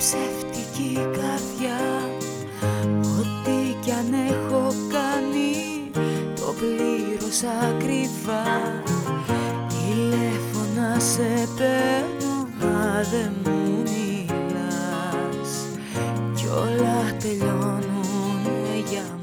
ψεύτικη καρδιά. Ό,τι κι αν έχω κάνει το πλήρωσα ακριβά. Τηλέφωνα σε παίρνω μα δεν μου μιλάς. Κι όλα τελειώνουν για μένα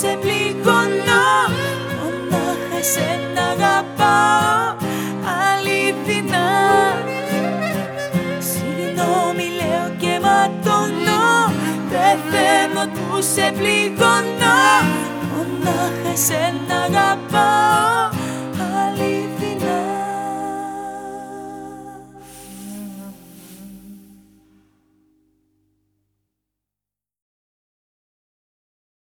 σε πληγωνώ Μονάχα εσένα αγαπάω αληθινά Συγγνώμη λέω και ματώνω. Δεν θέλω που σε πληγωνώ Μονάχα εσένα αγαπάω